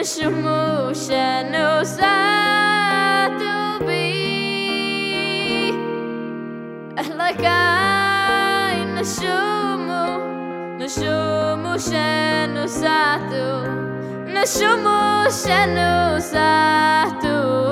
השמוש הנוסעת בי لك عين نشم نشم شنو ساعته نشم شنو ساعته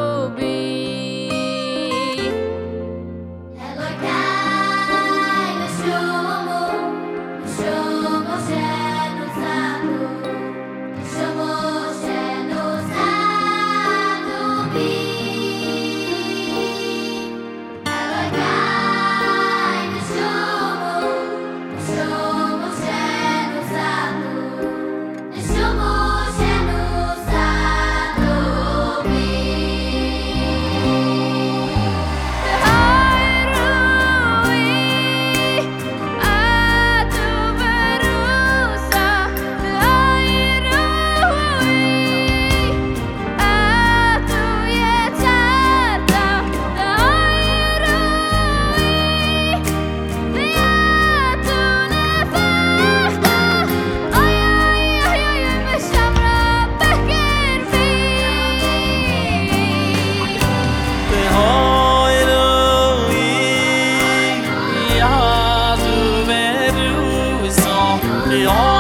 all